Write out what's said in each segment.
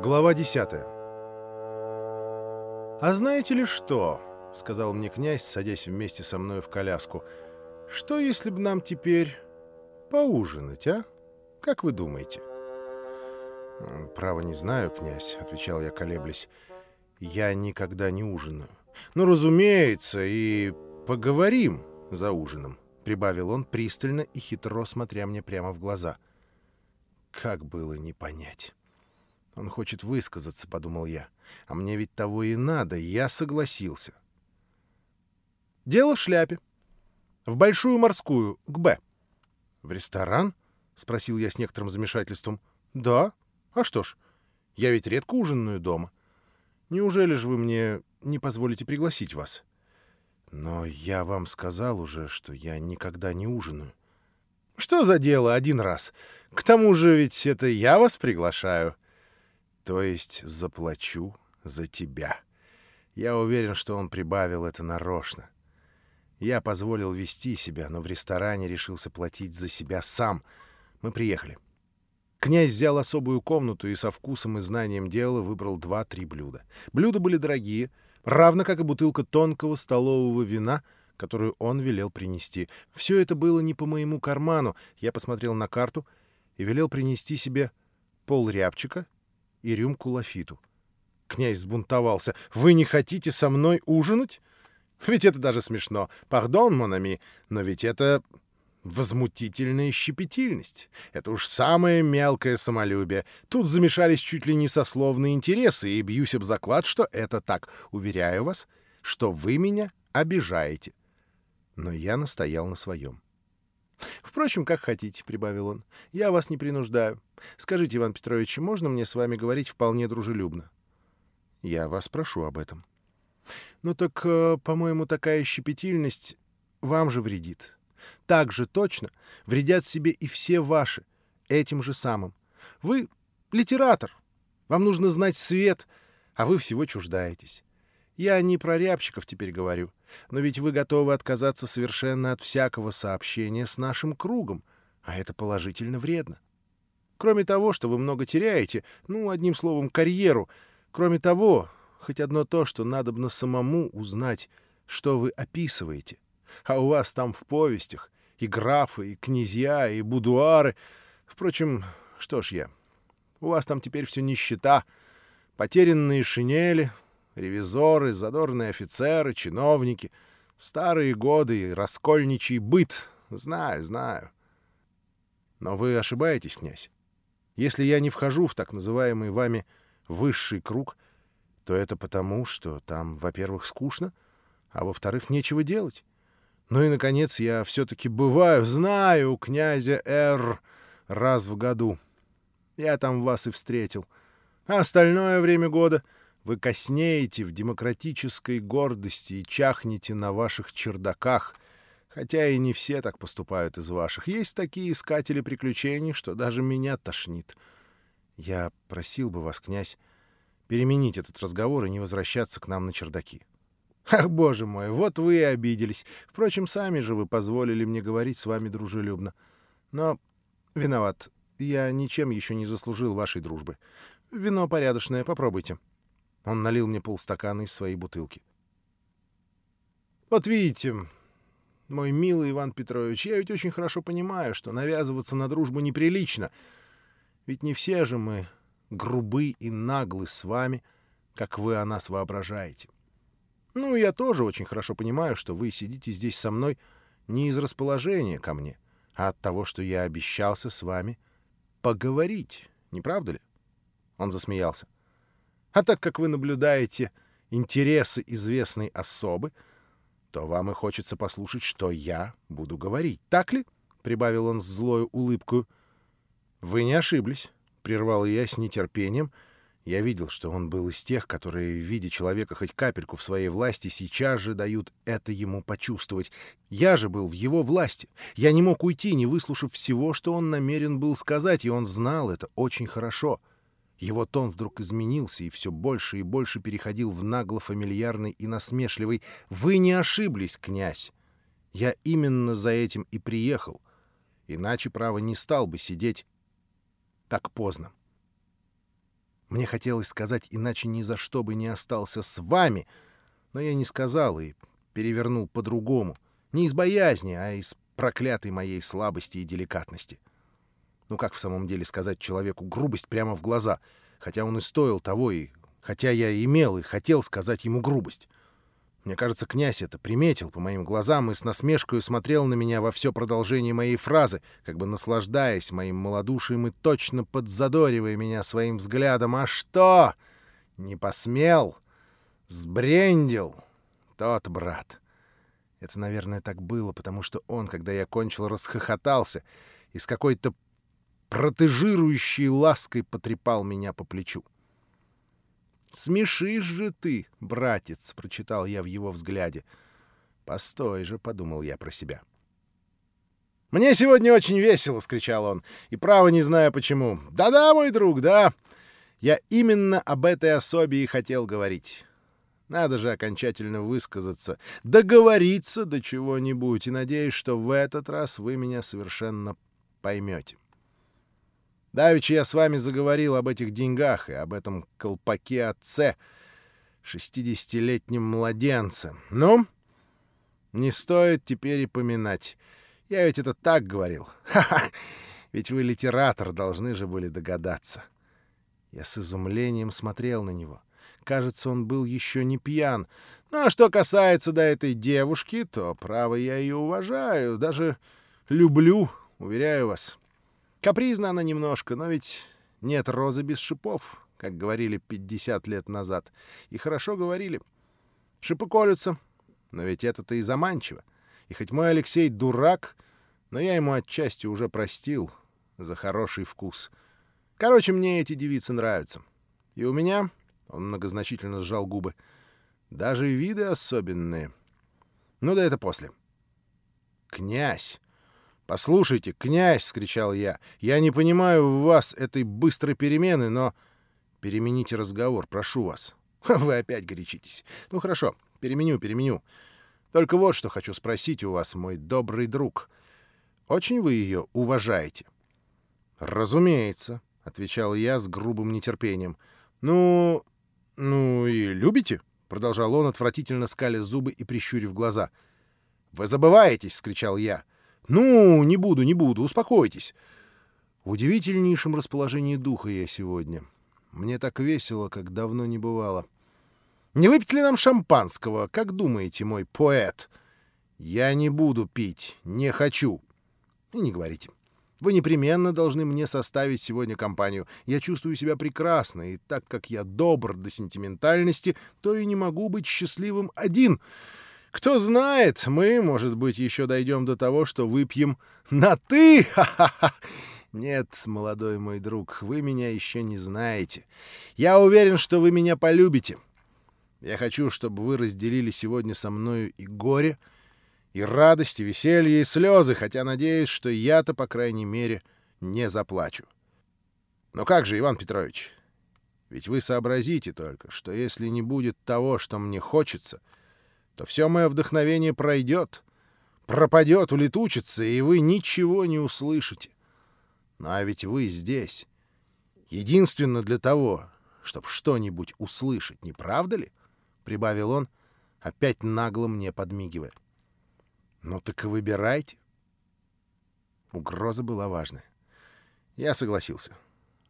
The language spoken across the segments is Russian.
Глава 10 «А знаете ли что?» — сказал мне князь, садясь вместе со мной в коляску. «Что, если бы нам теперь поужинать, а? Как вы думаете?» «Право не знаю, князь», — отвечал я, колеблясь. «Я никогда не ужинаю». «Ну, разумеется, и поговорим за ужином», — прибавил он пристально и хитро, смотря мне прямо в глаза. Как было не понять. Он хочет высказаться, подумал я. А мне ведь того и надо, я согласился. Дело в шляпе. В Большую морскую, к Б. В ресторан? Спросил я с некоторым замешательством. Да. А что ж, я ведь редко ужинаю дома. Неужели же вы мне не позволите пригласить вас? Но я вам сказал уже, что я никогда не ужинаю. Что за дело один раз? К тому же ведь это я вас приглашаю. То есть заплачу за тебя. Я уверен, что он прибавил это нарочно. Я позволил вести себя, но в ресторане решился платить за себя сам. Мы приехали. Князь взял особую комнату и со вкусом и знанием дела выбрал два-три блюда. Блюда были дорогие, равно как и бутылка тонкого столового вина, которую он велел принести. Все это было не по моему карману. Я посмотрел на карту и велел принести себе пол рябчика и рюмку лафиту. Князь сбунтовался. «Вы не хотите со мной ужинать? Ведь это даже смешно. Пардон, Монами, но ведь это возмутительная щепетильность. Это уж самое мелкое самолюбие. Тут замешались чуть ли не сословные интересы, и бьюсь об заклад, что это так. Уверяю вас, что вы меня обижаете». Но я настоял на своем. «Впрочем, как хотите», — прибавил он. «Я вас не принуждаю. Скажите, Иван Петрович, можно мне с вами говорить вполне дружелюбно?» «Я вас прошу об этом». «Ну так, э, по-моему, такая щепетильность вам же вредит. Так же точно вредят себе и все ваши, этим же самым. Вы литератор, вам нужно знать свет, а вы всего чуждаетесь. Я не про рябчиков теперь говорю. Но ведь вы готовы отказаться совершенно от всякого сообщения с нашим кругом, а это положительно вредно. Кроме того, что вы много теряете, ну, одним словом, карьеру, кроме того, хоть одно то, что надо бы на самому узнать, что вы описываете. А у вас там в повестях и графы, и князья, и будуары. Впрочем, что ж я, у вас там теперь все нищета, потерянные шинели, Ревизоры, задорные офицеры, чиновники. Старые годы и раскольничий быт. Знаю, знаю. Но вы ошибаетесь, князь. Если я не вхожу в так называемый вами высший круг, то это потому, что там, во-первых, скучно, а во-вторых, нечего делать. Ну и, наконец, я все-таки бываю, знаю, князя Р раз в году. Я там вас и встретил. А остальное время года вы коснеете в демократической гордости и чахнете на ваших чердаках, хотя и не все так поступают из ваших. Есть такие искатели приключений, что даже меня тошнит. Я просил бы вас, князь, переменить этот разговор и не возвращаться к нам на чердаки. Ах, боже мой, вот вы и обиделись. Впрочем, сами же вы позволили мне говорить с вами дружелюбно. Но виноват, я ничем еще не заслужил вашей дружбы. Вино порядочное, попробуйте. Он налил мне полстакана из своей бутылки. «Вот видите, мой милый Иван Петрович, я ведь очень хорошо понимаю, что навязываться на дружбу неприлично. Ведь не все же мы грубы и наглы с вами, как вы о нас воображаете. Ну, я тоже очень хорошо понимаю, что вы сидите здесь со мной не из расположения ко мне, а от того, что я обещался с вами поговорить, не правда ли?» Он засмеялся. А так как вы наблюдаете интересы известной особы, то вам и хочется послушать, что я буду говорить. Так ли? — прибавил он с злой улыбкой. — Вы не ошиблись, — прервал я с нетерпением. Я видел, что он был из тех, которые, видя человека хоть капельку в своей власти, сейчас же дают это ему почувствовать. Я же был в его власти. Я не мог уйти, не выслушав всего, что он намерен был сказать, и он знал это очень хорошо. Его тон вдруг изменился и все больше и больше переходил в нагло-фамильярный и насмешливый «Вы не ошиблись, князь! Я именно за этим и приехал. Иначе, право, не стал бы сидеть так поздно. Мне хотелось сказать, иначе ни за что бы не остался с вами, но я не сказал и перевернул по-другому. Не из боязни, а из проклятой моей слабости и деликатности. Ну как в самом деле сказать человеку грубость прямо в глаза, хотя он и стоил того, и хотя я имел и хотел сказать ему грубость? Мне кажется, князь это приметил по моим глазам и с насмешкой смотрел на меня во все продолжение моей фразы, как бы наслаждаясь моим малодушием и точно подзадоривая меня своим взглядом. «А что? Не посмел? Сбрендил? Тот брат!» Это, наверное, так было, потому что он, когда я кончил, расхохотался и с какой-то протежирующей лаской потрепал меня по плечу. «Смешишь же ты, братец!» — прочитал я в его взгляде. «Постой же!» — подумал я про себя. «Мне сегодня очень весело!» — скричал он. «И право не знаю почему. Да-да, мой друг, да! Я именно об этой особе и хотел говорить. Надо же окончательно высказаться, договориться до чего-нибудь, и надеюсь, что в этот раз вы меня совершенно поймете. Давеча я с вами заговорил об этих деньгах и об этом колпаке отце, шестидесятилетнем младенце. Ну, не стоит теперь и поминать. Я ведь это так говорил. Ха-ха! Ведь вы литератор, должны же были догадаться. Я с изумлением смотрел на него. Кажется, он был еще не пьян. Ну, а что касается до этой девушки, то, право, я ее уважаю, даже люблю, уверяю вас. Капризна она немножко, но ведь нет розы без шипов, как говорили 50 лет назад. И хорошо говорили. Шипы колются, но ведь это-то и заманчиво. И хоть мой Алексей дурак, но я ему отчасти уже простил за хороший вкус. Короче, мне эти девицы нравятся. И у меня, он многозначительно сжал губы, даже виды особенные. Ну да это после. Князь. «Послушайте, князь!» — скричал я. «Я не понимаю в вас этой быстрой перемены, но...» «Перемените разговор, прошу вас». «Вы опять горячитесь. Ну хорошо, переменю, переменю. Только вот что хочу спросить у вас, мой добрый друг. Очень вы ее уважаете?» «Разумеется», — отвечал я с грубым нетерпением. «Ну... ну и любите?» — продолжал он, отвратительно скаля зубы и прищурив глаза. «Вы забываетесь!» — скричал я. — «Ну, не буду, не буду, успокойтесь». В удивительнейшем расположении духа я сегодня. Мне так весело, как давно не бывало. «Не выпить ли нам шампанского? Как думаете, мой поэт?» «Я не буду пить, не хочу». И не говорите. Вы непременно должны мне составить сегодня компанию. Я чувствую себя прекрасно, и так как я добр до сентиментальности, то и не могу быть счастливым один — кто знает, мы, может быть, еще дойдем до того, что выпьем на «ты». Ха-ха-ха. Нет, молодой мой друг, вы меня еще не знаете. Я уверен, что вы меня полюбите. Я хочу, чтобы вы разделили сегодня со мною и горе, и радость, и веселье, и слезы, хотя надеюсь, что я-то, по крайней мере, не заплачу. Но как же, Иван Петрович? Ведь вы сообразите только, что если не будет того, что мне хочется — то все мое вдохновение пройдет, пропадет, улетучится, и вы ничего не услышите. Ну а ведь вы здесь. Единственно для того, чтобы что-нибудь услышать, не правда ли? — прибавил он, опять нагло мне подмигивая. — Ну так и выбирайте. Угроза была важная. Я согласился. —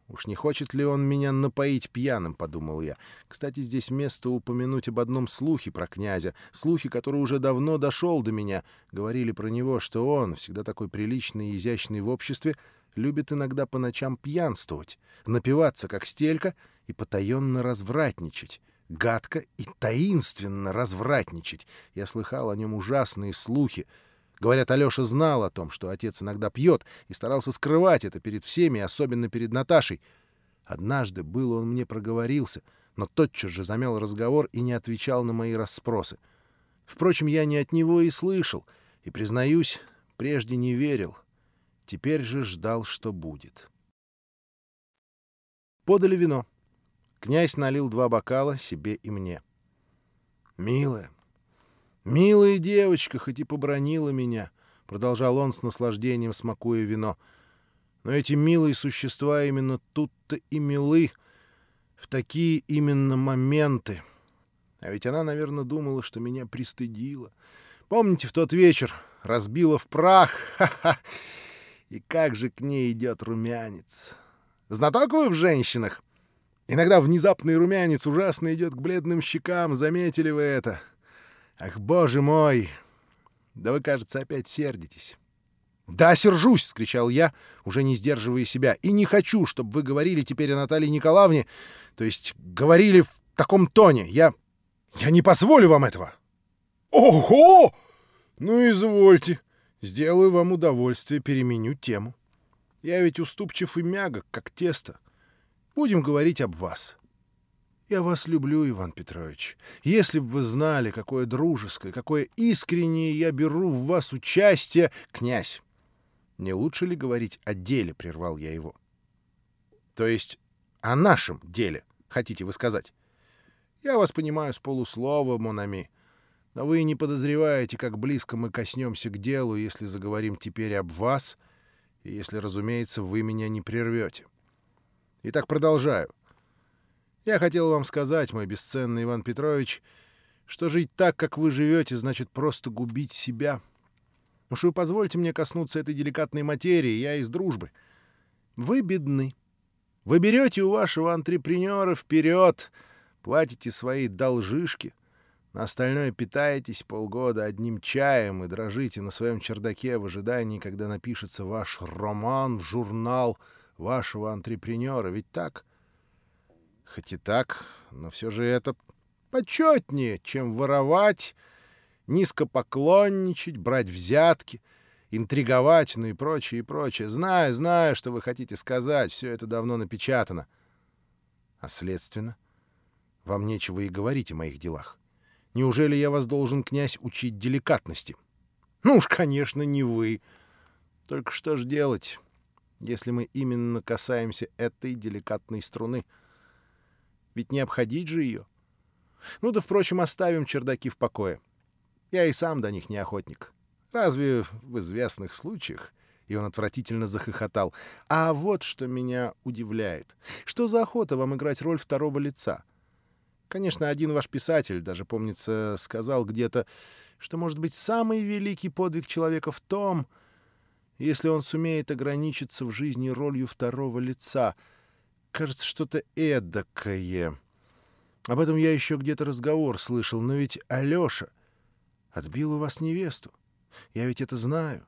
Уж не хочет ли он меня напоить пьяным, подумал я. Кстати, здесь место упомянуть об одном слухе про князя, слухе, который уже давно дошел до меня. Говорили про него, что он, всегда такой приличный и изящный в обществе, любит иногда по ночам пьянствовать, напиваться, как стелька, и потаенно развратничать гадко и таинственно развратничать. Я слыхал о нем ужасные слухи, Говорят, Алёша знал о том, что отец иногда пьет, и старался скрывать это перед всеми, особенно перед Наташей. Однажды было он мне проговорился, но тотчас же замял разговор и не отвечал на мои расспросы. Впрочем, я не от него и слышал, и, признаюсь, прежде не верил. Теперь же ждал, что будет. Подали вино. Князь налил два бокала себе и мне. «Милая, «Милая девочка, хоть и побронила меня», — продолжал он с наслаждением, смакуя вино. «Но эти милые существа именно тут-то и милы. В такие именно моменты. А ведь она, наверное, думала, что меня пристыдила. Помните, в тот вечер разбила в прах? Ха-ха! И как же к ней идет румянец! Знаток вы в женщинах? Иногда внезапный румянец ужасно идет к бледным щекам, заметили вы это? Ах, боже мой! Да вы, кажется, опять сердитесь. «Да, сержусь!» — скричал я, уже не сдерживая себя. «И не хочу, чтобы вы говорили теперь о Наталье Николаевне, то есть говорили в таком тоне. Я... я не позволю вам этого!» «Ого! Ну, извольте. Сделаю вам удовольствие, переменю тему. Я ведь уступчив и мягок, как тесто. Будем говорить об вас. Я вас люблю, Иван Петрович. Если бы вы знали, какое дружеское, какое искреннее я беру в вас участие, князь. Не лучше ли говорить о деле, прервал я его. То есть о нашем деле, хотите вы сказать? Я вас понимаю с полуслова, Монами. Но вы не подозреваете, как близко мы коснемся к делу, если заговорим теперь об вас, и если, разумеется, вы меня не прервете. Итак, продолжаю. Я хотел вам сказать, мой бесценный Иван Петрович, что жить так, как вы живете, значит просто губить себя. Уж вы позвольте мне коснуться этой деликатной материи, я из дружбы. Вы бедны. Вы берете у вашего антрепренера вперед, платите свои должишки, на остальное питаетесь полгода одним чаем и дрожите на своем чердаке в ожидании, когда напишется ваш роман в журнал вашего антрепренера. Ведь так? Хоть и так, но все же это почетнее, чем воровать, низко поклонничать, брать взятки, интриговать, ну и прочее, и прочее. Знаю, знаю, что вы хотите сказать, все это давно напечатано. А следственно, вам нечего и говорить о моих делах. Неужели я вас должен, князь, учить деликатности? Ну уж, конечно, не вы. Только что ж делать, если мы именно касаемся этой деликатной струны? Ведь не обходить же ее. Ну да, впрочем, оставим чердаки в покое. Я и сам до них не охотник. Разве в известных случаях? И он отвратительно захохотал. А вот что меня удивляет. Что за охота вам играть роль второго лица? Конечно, один ваш писатель, даже, помнится, сказал где-то, что, может быть, самый великий подвиг человека в том, если он сумеет ограничиться в жизни ролью второго лица. Кажется, что-то эдакое. Об этом я еще где-то разговор слышал, но ведь Алеша отбил у вас невесту. Я ведь это знаю.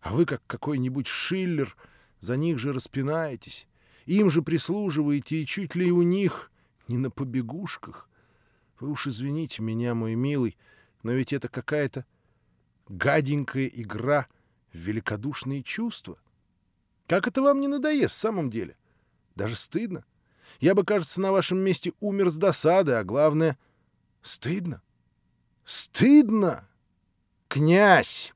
А вы, как какой-нибудь Шиллер, за них же распинаетесь, им же прислуживаете, и чуть ли у них не на побегушках. Вы уж извините меня, мой милый, но ведь это какая-то гаденькая игра в великодушные чувства. Как это вам не надоест в самом деле? Даже стыдно. Я бы, кажется, на вашем месте умер с досады, а главное — стыдно. Стыдно! Князь!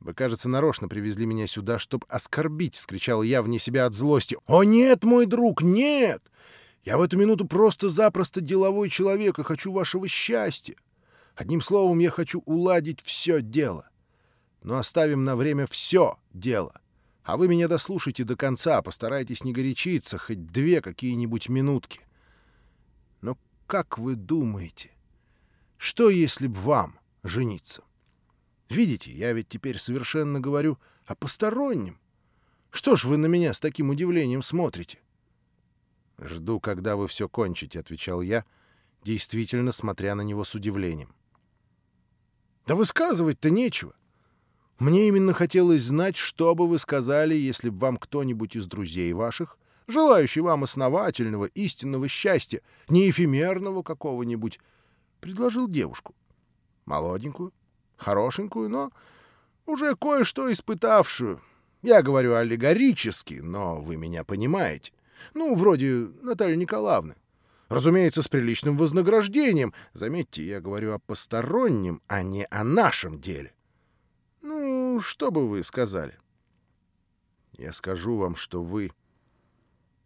Вы, кажется, нарочно привезли меня сюда, чтобы оскорбить, — вскричал я вне себя от злости. О, нет, мой друг, нет! Я в эту минуту просто-запросто деловой человек и хочу вашего счастья. Одним словом, я хочу уладить все дело. Но оставим на время все дело. А вы меня дослушайте до конца, постарайтесь не горячиться, хоть две какие-нибудь минутки. Но как вы думаете, что если б вам жениться? Видите, я ведь теперь совершенно говорю о постороннем. Что ж вы на меня с таким удивлением смотрите? «Жду, когда вы все кончите», — отвечал я, действительно смотря на него с удивлением. «Да высказывать-то нечего. Мне именно хотелось знать, что бы вы сказали, если бы вам кто-нибудь из друзей ваших, желающий вам основательного, истинного счастья, не эфемерного какого-нибудь, предложил девушку. Молоденькую, хорошенькую, но уже кое-что испытавшую. Я говорю аллегорически, но вы меня понимаете. Ну, вроде Натальи Николаевны. Разумеется, с приличным вознаграждением. Заметьте, я говорю о постороннем, а не о нашем деле. Ну, что бы вы сказали? Я скажу вам, что вы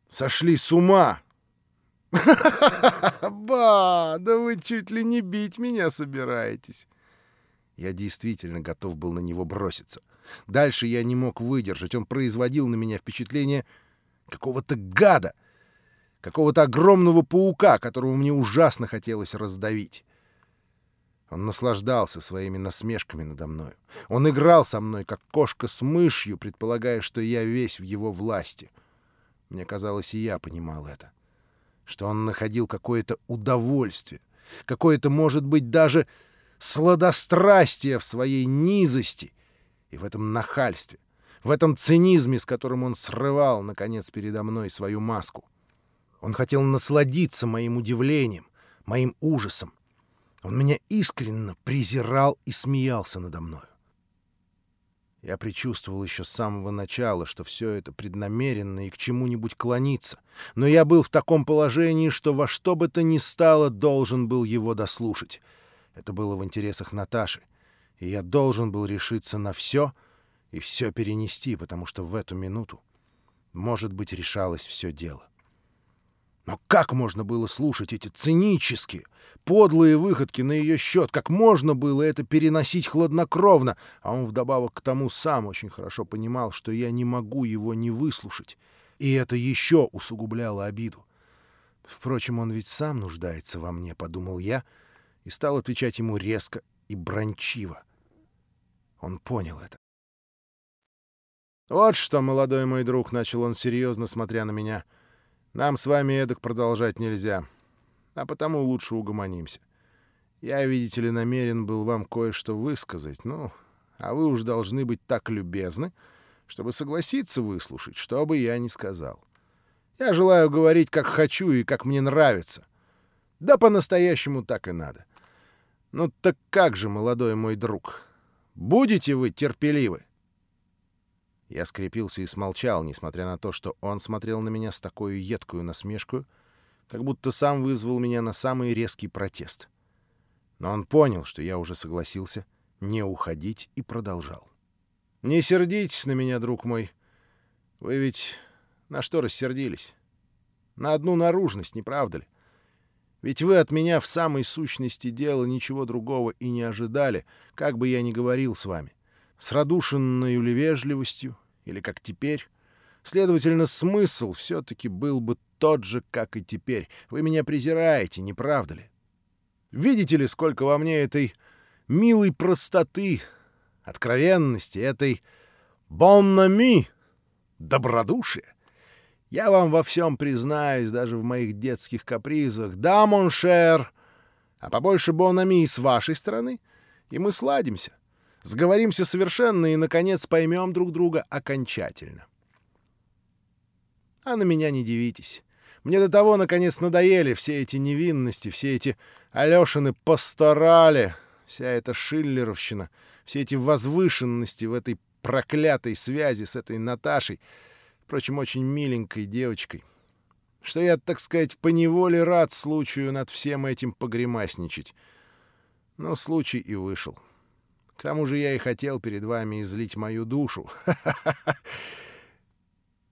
сошли с ума. Ба, да вы чуть ли не бить меня собираетесь. Я действительно готов был на него броситься. Дальше я не мог выдержать. Он производил на меня впечатление какого-то гада. какого-то огромного паука, которого мне ужасно хотелось раздавить. Он наслаждался своими насмешками надо мною. Он играл со мной, как кошка с мышью, предполагая, что я весь в его власти. Мне казалось, и я понимал это. Что он находил какое-то удовольствие, какое-то, может быть, даже сладострастие в своей низости и в этом нахальстве, в этом цинизме, с которым он срывал, наконец, передо мной свою маску. Он хотел насладиться моим удивлением, моим ужасом. Он меня искренне презирал и смеялся надо мною. Я предчувствовал еще с самого начала, что все это преднамеренно и к чему-нибудь клонится, но я был в таком положении, что во что бы то ни стало должен был его дослушать. Это было в интересах Наташи, и я должен был решиться на все и все перенести, потому что в эту минуту, может быть, решалось все дело. Но как можно было слушать эти цинические, подлые выходки на ее счет? Как можно было это переносить хладнокровно? А он вдобавок к тому сам очень хорошо понимал, что я не могу его не выслушать. И это еще усугубляло обиду. Впрочем, он ведь сам нуждается во мне, — подумал я, и стал отвечать ему резко и брончиво. Он понял это. «Вот что, молодой мой друг», — начал он серьезно, смотря на меня, — нам с вами эдак продолжать нельзя, а потому лучше угомонимся. Я, видите ли, намерен был вам кое-что высказать, ну, а вы уж должны быть так любезны, чтобы согласиться выслушать, что бы я ни сказал. Я желаю говорить, как хочу и как мне нравится. Да по-настоящему так и надо. Ну так как же, молодой мой друг, будете вы терпеливы? Я скрепился и смолчал, несмотря на то, что он смотрел на меня с такой едкую насмешкой, как будто сам вызвал меня на самый резкий протест. Но он понял, что я уже согласился не уходить и продолжал. «Не сердитесь на меня, друг мой. Вы ведь на что рассердились? На одну наружность, не правда ли? Ведь вы от меня в самой сущности дела ничего другого и не ожидали, как бы я ни говорил с вами с радушенной ли вежливостью, или как теперь. Следовательно, смысл все-таки был бы тот же, как и теперь. Вы меня презираете, не правда ли? Видите ли, сколько во мне этой милой простоты, откровенности, этой боннами, добродушия? Я вам во всем признаюсь, даже в моих детских капризах. Да, моншер, а побольше бонами с вашей стороны, и мы сладимся. Сговоримся совершенно и, наконец, поймем друг друга окончательно. А на меня не дивитесь. Мне до того, наконец, надоели все эти невинности, все эти Алешины постарали, вся эта шиллеровщина, все эти возвышенности в этой проклятой связи с этой Наташей, впрочем, очень миленькой девочкой, что я, так сказать, поневоле рад случаю над всем этим погремасничать. Но случай и вышел. — к тому же я и хотел перед вами излить мою душу.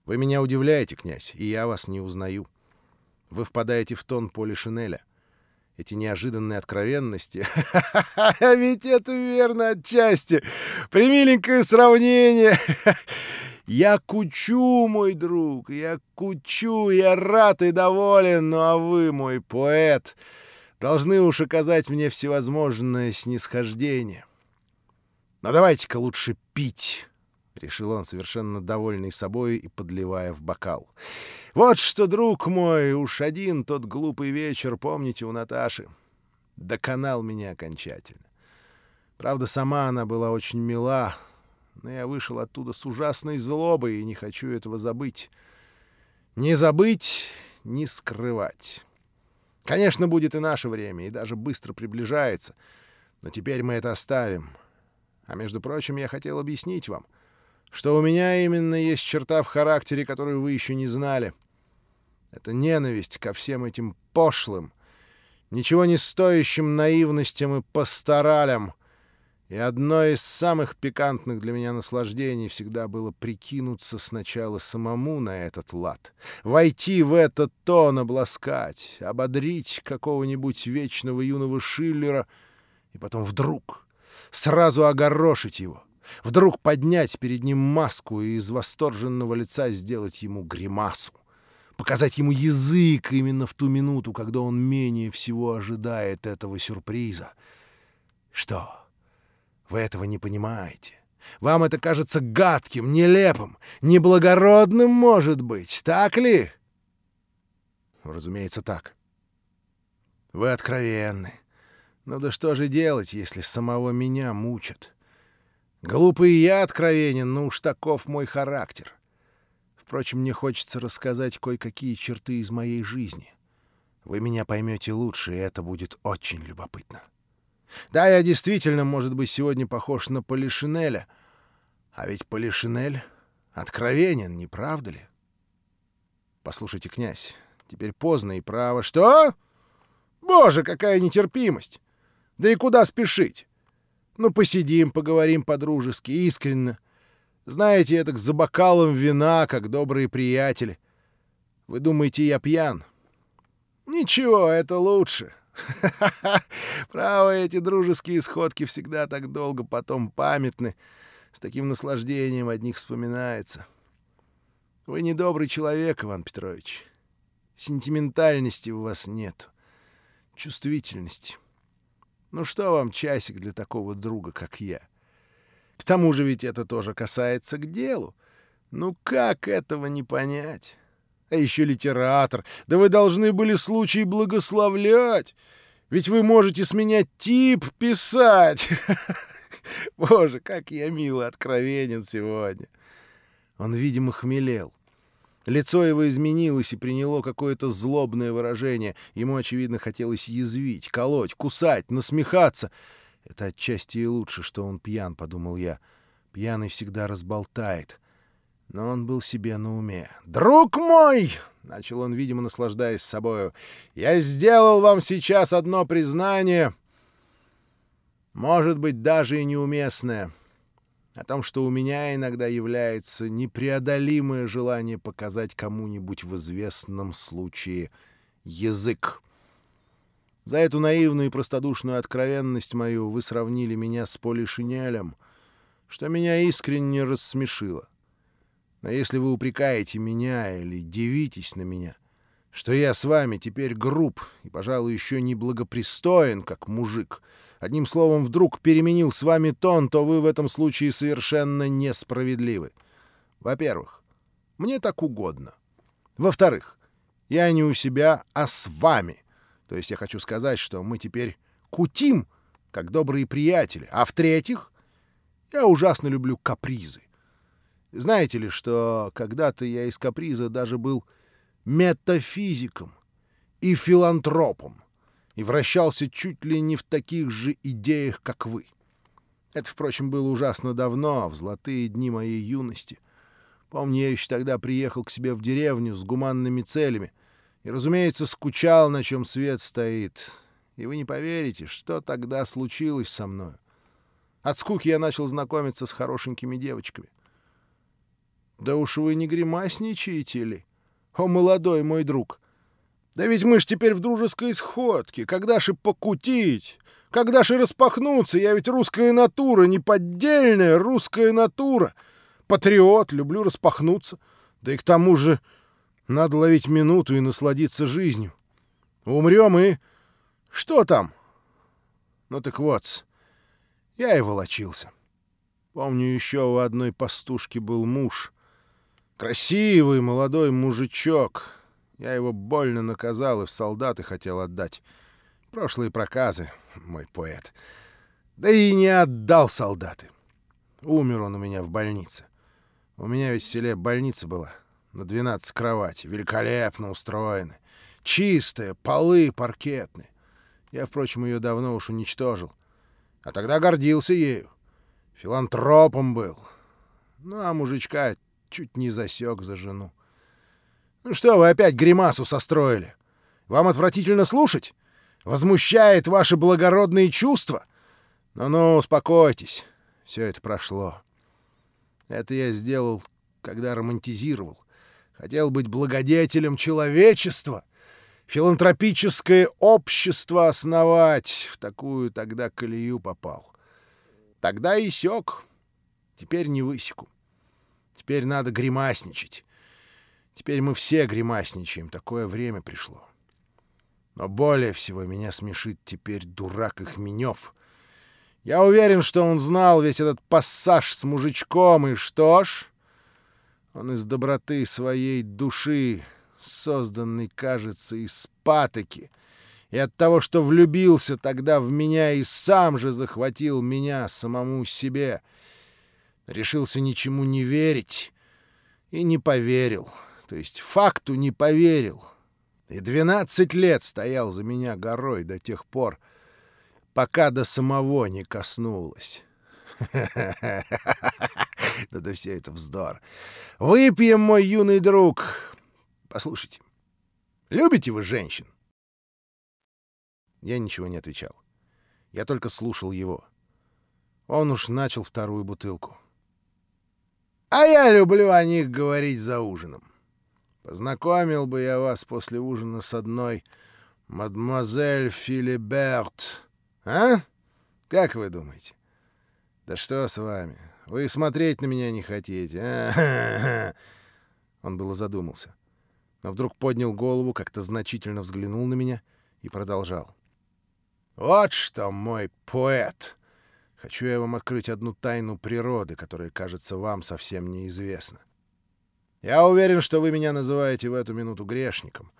Вы меня удивляете, князь, и я вас не узнаю. Вы впадаете в тон Поли Шинеля. Эти неожиданные откровенности... Ведь это верно отчасти. Примиленькое сравнение. Я кучу, мой друг, я кучу, я рад и доволен, ну а вы, мой поэт, должны уж оказать мне всевозможное снисхождение. «Но давайте-ка лучше пить», — решил он, совершенно довольный собой и подливая в бокал. «Вот что, друг мой, уж один тот глупый вечер, помните, у Наташи, доконал меня окончательно. Правда, сама она была очень мила, но я вышел оттуда с ужасной злобой и не хочу этого забыть. Не забыть, не скрывать. Конечно, будет и наше время, и даже быстро приближается, но теперь мы это оставим». А между прочим, я хотел объяснить вам, что у меня именно есть черта в характере, которую вы еще не знали. Это ненависть ко всем этим пошлым, ничего не стоящим наивностям и пасторалям. И одно из самых пикантных для меня наслаждений всегда было прикинуться сначала самому на этот лад, войти в этот тон, обласкать, ободрить какого-нибудь вечного юного Шиллера, и потом вдруг сразу огорошить его, вдруг поднять перед ним маску и из восторженного лица сделать ему гримасу, показать ему язык именно в ту минуту, когда он менее всего ожидает этого сюрприза. Что? Вы этого не понимаете? Вам это кажется гадким, нелепым, неблагородным, может быть, так ли? Разумеется, так. Вы откровенны. Ну да что же делать, если самого меня мучат? Глупый я откровенен, но уж таков мой характер. Впрочем, мне хочется рассказать кое-какие черты из моей жизни. Вы меня поймете лучше, и это будет очень любопытно. Да, я действительно, может быть, сегодня похож на Полишинеля. А ведь Полишинель откровенен, не правда ли? Послушайте, князь, теперь поздно и право. Что? Боже, какая нетерпимость! Да и куда спешить? Ну, посидим, поговорим по-дружески, искренне. Знаете, это за бокалом вина, как добрые приятели. Вы думаете, я пьян? Ничего, это лучше. Право, эти дружеские сходки всегда так долго потом памятны. С таким наслаждением одних вспоминается. Вы недобрый человек, Иван Петрович. Сентиментальности у вас нет. Чувствительности. Ну что вам часик для такого друга, как я? — к тому же ведь это тоже касается к делу. Ну как этого не понять? А еще литератор. Да вы должны были случай благословлять. Ведь вы можете сменять тип писать. Боже, как я мило откровенен сегодня. Он, видимо, хмелел. Лицо его изменилось и приняло какое-то злобное выражение. Ему, очевидно, хотелось язвить, колоть, кусать, насмехаться — это отчасти и лучше, что он пьян, — подумал я. Пьяный всегда разболтает. Но он был себе на уме. «Друг мой!» — начал он, видимо, наслаждаясь собою. «Я сделал вам сейчас одно признание, может быть, даже и неуместное, о том, что у меня иногда является непреодолимое желание показать кому-нибудь в известном случае язык. За эту наивную и простодушную откровенность мою вы сравнили меня с Полишинелем, что меня искренне рассмешило. Но если вы упрекаете меня или дивитесь на меня, что я с вами теперь груб и, пожалуй, еще не благопристоен, как мужик, одним словом, вдруг переменил с вами тон, то вы в этом случае совершенно несправедливы. Во-первых, мне так угодно. Во-вторых, я не у себя, а с вами — то есть я хочу сказать, что мы теперь кутим, как добрые приятели. А в-третьих, я ужасно люблю капризы. Знаете ли, что когда-то я из каприза даже был метафизиком и филантропом и вращался чуть ли не в таких же идеях, как вы. Это, впрочем, было ужасно давно, в золотые дни моей юности. Помню, я еще тогда приехал к себе в деревню с гуманными целями, и, разумеется, скучал, на чем свет стоит. И вы не поверите, что тогда случилось со мной. От скуки я начал знакомиться с хорошенькими девочками. Да уж вы не гримасничаете ли? О, молодой мой друг! Да ведь мы ж теперь в дружеской сходке. Когда же покутить? Когда же распахнуться? Я ведь русская натура, неподдельная русская натура. Патриот, люблю распахнуться. Да и к тому же надо ловить минуту и насладиться жизнью. Умрем и... Что там? Ну так вот, я и волочился. Помню, еще у одной пастушки был муж. Красивый молодой мужичок. Я его больно наказал и в солдаты хотел отдать. Прошлые проказы, мой поэт. Да и не отдал солдаты. Умер он у меня в больнице. У меня ведь в селе больница была на 12 кровати, великолепно устроены. Чистые, полы паркетные. Я, впрочем, ее давно уж уничтожил. А тогда гордился ею. Филантропом был. Ну, а мужичка чуть не засек за жену. Что вы опять гримасу состроили? Вам отвратительно слушать? Возмущает ваши благородные чувства? Ну-ну, успокойтесь. Все это прошло. Это я сделал, когда романтизировал. Хотел быть благодетелем человечества, филантропическое общество основать. В такую тогда колею попал. Тогда и сёк. Теперь не высеку. Теперь надо гримасничать. Теперь мы все гримасничаем, такое время пришло. Но более всего меня смешит теперь дурак Ихменев. Я уверен, что он знал весь этот пассаж с мужичком, и что ж... Он из доброты своей души, созданный, кажется, из патоки, и от того, что влюбился тогда в меня и сам же захватил меня самому себе, решился ничему не верить и не поверил, то есть факту не поверил, и двенадцать лет стоял за меня горой до тех пор, пока до самого не коснулось. Да-да все это вздор. Выпьем, мой юный друг. Послушайте, любите вы женщин? Я ничего не отвечал. Я только слушал его. Он уж начал вторую бутылку. А я люблю о них говорить за ужином. Познакомил бы я вас после ужина с одной мадемуазель Филиберт. А? Как вы думаете? Да что с вами? Вы смотреть на меня не хотите. А. Он было задумался. Но вдруг поднял голову, как-то значительно взглянул на меня и продолжал. «Вот что, мой поэт! Хочу я вам открыть одну тайну природы, которая, кажется, вам совсем неизвестна. Я уверен, что вы меня называете в эту минуту грешником,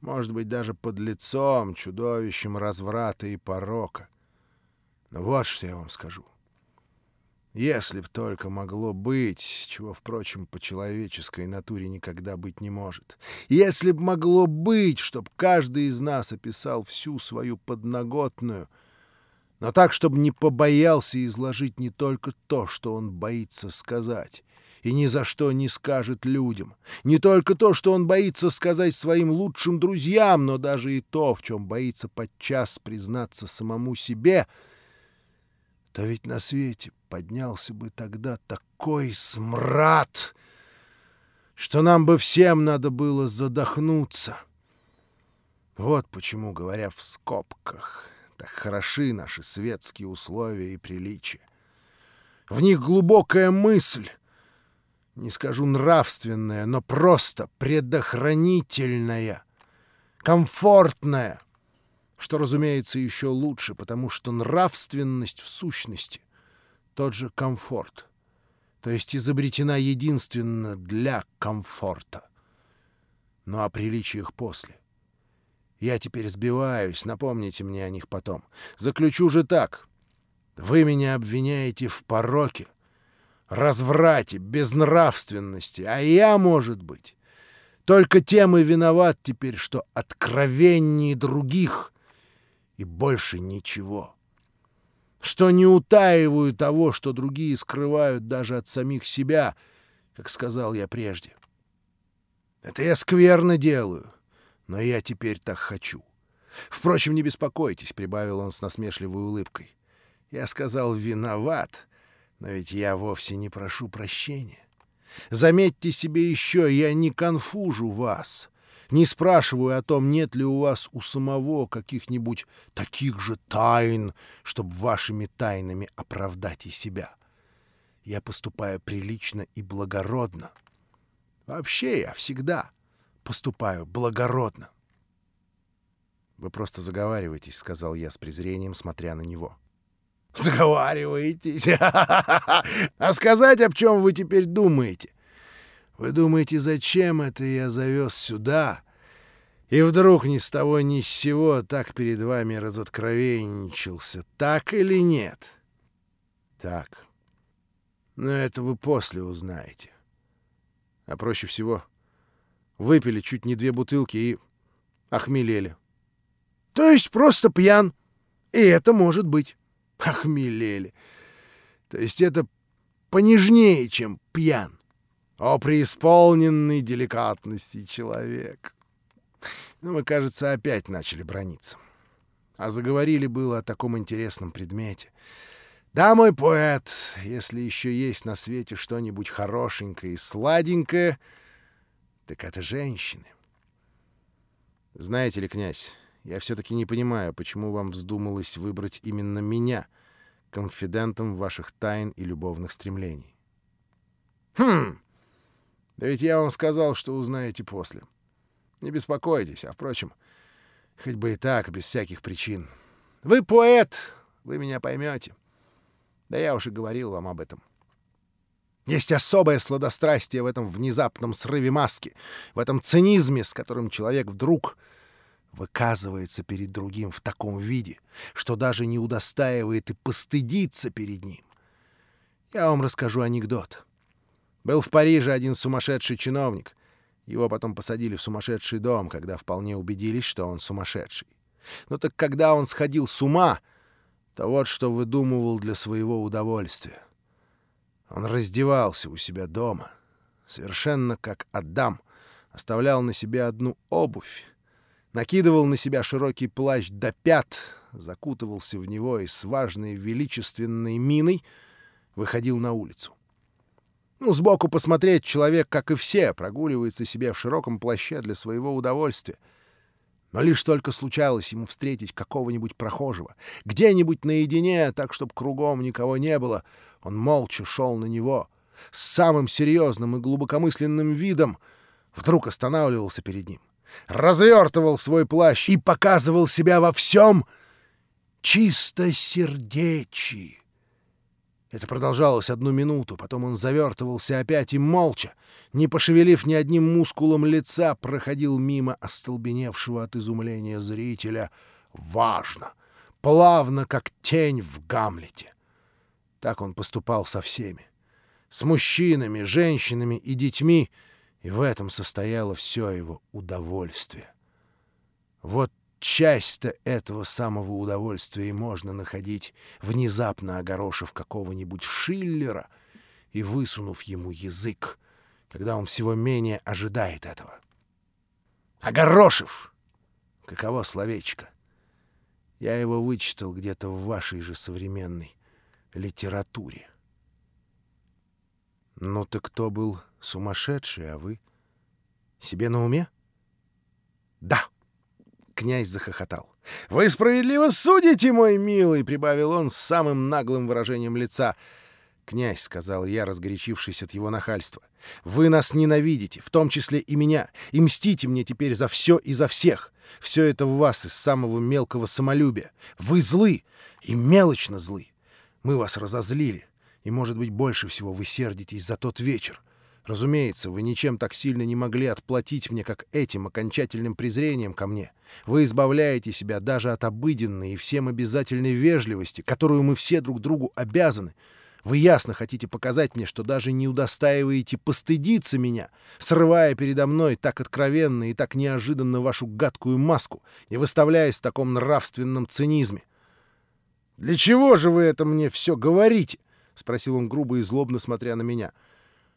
может быть, даже подлецом, чудовищем разврата и порока. Но вот что я вам скажу. Если б только могло быть, чего, впрочем, по человеческой натуре никогда быть не может. Если б могло быть, чтоб каждый из нас описал всю свою подноготную, но так, чтобы не побоялся изложить не только то, что он боится сказать, и ни за что не скажет людям, не только то, что он боится сказать своим лучшим друзьям, но даже и то, в чем боится подчас признаться самому себе — то ведь на свете поднялся бы тогда такой смрад, что нам бы всем надо было задохнуться. Вот почему, говоря в скобках, так хороши наши светские условия и приличия. В них глубокая мысль, не скажу нравственная, но просто предохранительная, комфортная, что, разумеется, еще лучше, потому что нравственность в сущности — тот же комфорт, то есть изобретена единственно для комфорта. Но о приличиях после. Я теперь сбиваюсь, напомните мне о них потом. Заключу же так. Вы меня обвиняете в пороке, разврате, безнравственности, а я, может быть, только тем и виноват теперь, что откровеннее других и больше ничего. Что не утаиваю того, что другие скрывают даже от самих себя, как сказал я прежде. Это я скверно делаю, но я теперь так хочу. Впрочем, не беспокойтесь, — прибавил он с насмешливой улыбкой. Я сказал «виноват», но ведь я вовсе не прошу прощения. Заметьте себе еще, я не конфужу вас. Не спрашиваю о том, нет ли у вас у самого каких-нибудь таких же тайн, чтобы вашими тайнами оправдать и себя. Я поступаю прилично и благородно. Вообще я всегда поступаю благородно. «Вы просто заговариваетесь», — сказал я с презрением, смотря на него. «Заговариваетесь? А сказать, об чем вы теперь думаете? Вы думаете, зачем это я завез сюда? И вдруг ни с того ни с сего так перед вами разоткровенничался, так или нет? Так. Но это вы после узнаете. А проще всего выпили чуть не две бутылки и охмелели. То есть просто пьян. И это может быть. Охмелели. То есть это понежнее, чем пьян. О, преисполненный деликатности человек! Но мы, кажется, опять начали брониться. А заговорили было о таком интересном предмете. Да, мой поэт, если еще есть на свете что-нибудь хорошенькое и сладенькое, так это женщины. Знаете ли, князь, я все-таки не понимаю, почему вам вздумалось выбрать именно меня, конфидентом ваших тайн и любовных стремлений. Хм! Да ведь я вам сказал, что узнаете после. Не беспокойтесь, а, впрочем, хоть бы и так, без всяких причин. Вы поэт, вы меня поймете. Да я уже говорил вам об этом. Есть особое сладострастие в этом внезапном срыве маски, в этом цинизме, с которым человек вдруг выказывается перед другим в таком виде, что даже не удостаивает и постыдиться перед ним. Я вам расскажу анекдот. Был в Париже один сумасшедший чиновник. Его потом посадили в сумасшедший дом, когда вполне убедились, что он сумасшедший. Но так когда он сходил с ума, то вот что выдумывал для своего удовольствия. Он раздевался у себя дома, совершенно как Адам, оставлял на себе одну обувь, накидывал на себя широкий плащ до пят, закутывался в него и с важной величественной миной выходил на улицу. Ну, сбоку посмотреть человек, как и все, прогуливается себе в широком плаще для своего удовольствия. Но лишь только случалось ему встретить какого-нибудь прохожего, где-нибудь наедине, так, чтобы кругом никого не было, он молча шел на него, с самым серьезным и глубокомысленным видом, вдруг останавливался перед ним, развертывал свой плащ и показывал себя во всем чистосердечии. Это продолжалось одну минуту, потом он завертывался опять и молча, не пошевелив ни одним мускулом лица, проходил мимо остолбеневшего от изумления зрителя. Важно, плавно, как тень в Гамлете. Так он поступал со всеми. С мужчинами, женщинами и детьми, и в этом состояло все его удовольствие. Вот часть-то этого самого удовольствия и можно находить, внезапно огорошив какого-нибудь Шиллера и высунув ему язык, когда он всего менее ожидает этого. Огорошив! Каково словечко? Я его вычитал где-то в вашей же современной литературе. Ну ты кто был сумасшедший, а вы? Себе на уме? Да. Князь захохотал. «Вы справедливо судите, мой милый!» — прибавил он с самым наглым выражением лица. «Князь», — сказал я, разгорячившись от его нахальства, — «вы нас ненавидите, в том числе и меня, и мстите мне теперь за все и за всех. Все это в вас из самого мелкого самолюбия. Вы злы и мелочно злы. Мы вас разозлили, и, может быть, больше всего вы сердитесь за тот вечер. Разумеется, вы ничем так сильно не могли отплатить мне, как этим окончательным презрением ко мне. Вы избавляете себя даже от обыденной и всем обязательной вежливости, которую мы все друг другу обязаны. Вы ясно хотите показать мне, что даже не удостаиваете постыдиться меня, срывая передо мной так откровенно и так неожиданно вашу гадкую маску и выставляясь в таком нравственном цинизме. «Для чего же вы это мне все говорите?» — спросил он грубо и злобно, смотря на меня.